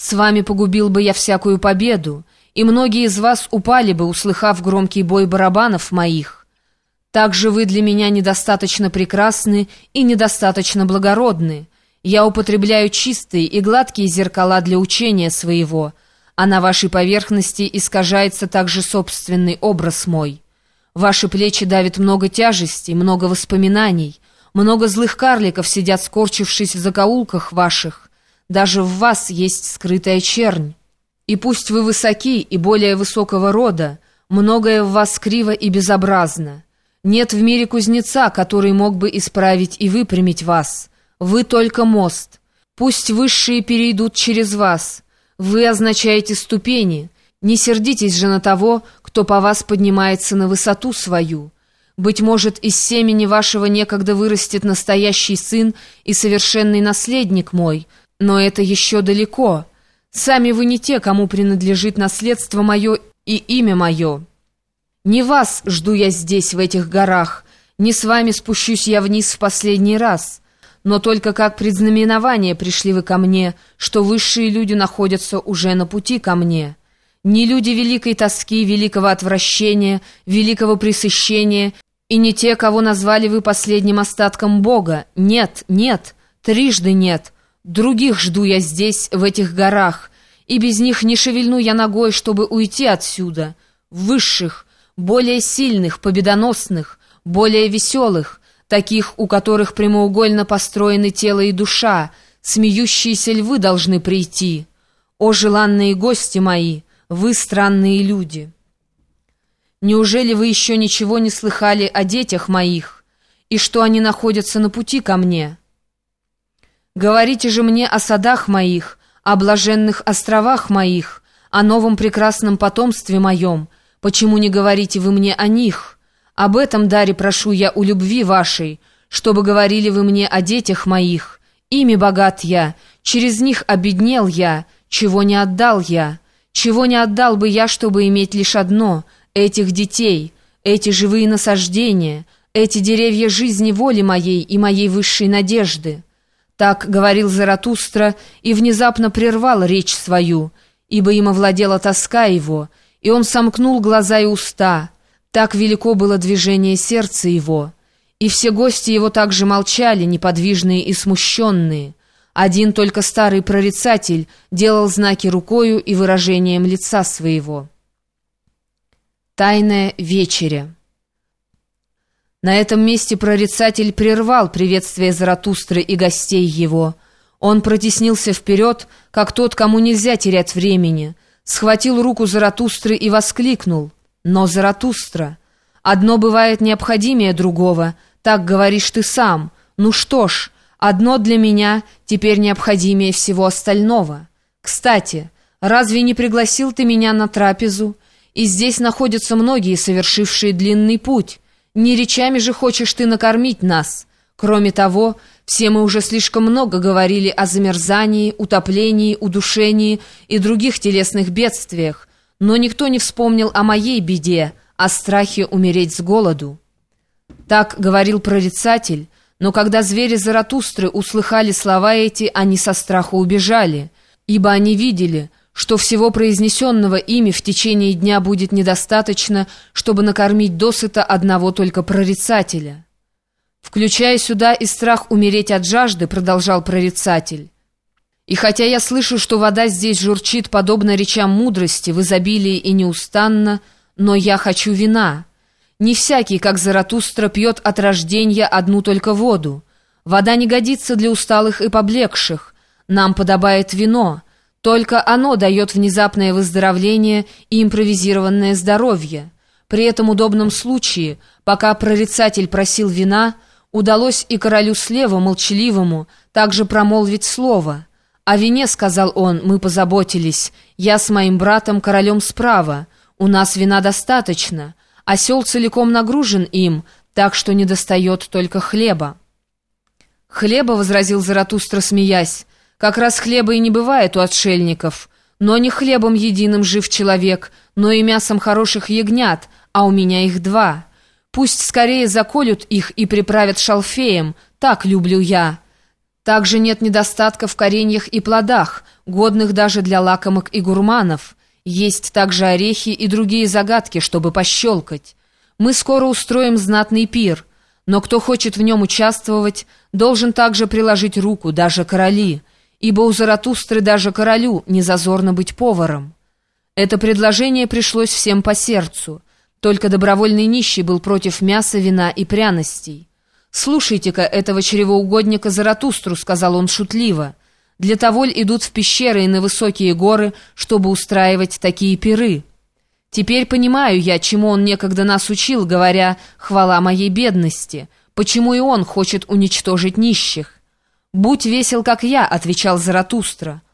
С вами погубил бы я всякую победу, и многие из вас упали бы, услыхав громкий бой барабанов моих. Также вы для меня недостаточно прекрасны и недостаточно благородны. Я употребляю чистые и гладкие зеркала для учения своего, а на вашей поверхности искажается также собственный образ мой. Ваши плечи давит много тяжестей, много воспоминаний, много злых карликов сидят, скорчившись в закоулках ваших, даже в вас есть скрытая чернь. И пусть вы высоки и более высокого рода, многое в вас криво и безобразно. Нет в мире кузнеца, который мог бы исправить и выпрямить вас. Вы только мост. Пусть высшие перейдут через вас. Вы означаете ступени. Не сердитесь же на того, кто по вас поднимается на высоту свою. Быть может, из семени вашего некогда вырастет настоящий сын и совершенный наследник мой, но это еще далеко. Сами вы не те, кому принадлежит наследство мое и имя мое. Не вас жду я здесь, в этих горах, не с вами спущусь я вниз в последний раз, но только как предзнаменование пришли вы ко мне, что высшие люди находятся уже на пути ко мне. Не люди великой тоски, великого отвращения, великого пресыщения, и не те, кого назвали вы последним остатком Бога. Нет, нет, трижды нет». Других жду я здесь, в этих горах, и без них не шевельну я ногой, чтобы уйти отсюда. Высших, более сильных, победоносных, более веселых, таких, у которых прямоугольно построены тело и душа, смеющиеся львы должны прийти. О, желанные гости мои, вы странные люди! Неужели вы еще ничего не слыхали о детях моих, и что они находятся на пути ко мне?» Говорите же мне о садах моих, о блаженных островах моих, о новом прекрасном потомстве моем. Почему не говорите вы мне о них? Об этом, даре, прошу я у любви вашей, чтобы говорили вы мне о детях моих. Ими богат я, через них обеднел я, чего не отдал я. Чего не отдал бы я, чтобы иметь лишь одно — этих детей, эти живые насаждения, эти деревья жизни воли моей и моей высшей надежды». Так говорил Заратустра и внезапно прервал речь свою, ибо им овладела тоска его, и он сомкнул глаза и уста. Так велико было движение сердца его. И все гости его также молчали, неподвижные и смущенные. Один только старый прорицатель делал знаки рукою и выражением лица своего. Тайная вечеря на этом месте прорицатель прервал приветствие Заратустры и гостей его. Он протеснился вперед, как тот, кому нельзя терять времени, схватил руку Заратустры и воскликнул. «Но, Заратустра, одно бывает необходимее другого, так говоришь ты сам. Ну что ж, одно для меня теперь необходимее всего остального. Кстати, разве не пригласил ты меня на трапезу? И здесь находятся многие, совершившие длинный путь». Не речами же хочешь ты накормить нас. Кроме того, все мы уже слишком много говорили о замерзании, утоплении, удушении и других телесных бедствиях, но никто не вспомнил о моей беде, о страхе умереть с голоду. Так говорил прорицатель, но когда звери Заратустры услыхали слова эти, они со страха убежали, ибо они видели, что всего произнесенного ими в течение дня будет недостаточно, чтобы накормить досыта одного только прорицателя. «Включая сюда и страх умереть от жажды», — продолжал прорицатель. «И хотя я слышу, что вода здесь журчит, подобно речам мудрости, в изобилии и неустанно, но я хочу вина. Не всякий, как Заратустра, пьет от рождения одну только воду. Вода не годится для усталых и поблекших. Нам подобает вино». Только оно дает внезапное выздоровление и импровизированное здоровье. При этом удобном случае, пока прорицатель просил вина, удалось и королю слева, молчаливому, также промолвить слово. «О вине, — сказал он, — мы позаботились. Я с моим братом, королем справа. У нас вина достаточно. Осел целиком нагружен им, так что не достает только хлеба». «Хлеба, — возразил Заратустра, смеясь, — как раз хлеба и не бывает у отшельников. Но не хлебом единым жив человек, но и мясом хороших ягнят, а у меня их два. Пусть скорее заколют их и приправят шалфеем, так люблю я. Также нет недостатка в кореньях и плодах, годных даже для лакомок и гурманов. Есть также орехи и другие загадки, чтобы пощелкать. Мы скоро устроим знатный пир, но кто хочет в нем участвовать, должен также приложить руку, даже короли, ибо у Заратустры даже королю не зазорно быть поваром. Это предложение пришлось всем по сердцу, только добровольный нищий был против мяса, вина и пряностей. «Слушайте-ка этого чревоугодника Заратустру», — сказал он шутливо, — для того ли идут в пещеры и на высокие горы, чтобы устраивать такие пиры? Теперь понимаю я, чему он некогда нас учил, говоря «хвала моей бедности», почему и он хочет уничтожить нищих. «Будь весел, как я», — отвечал Заратустра, —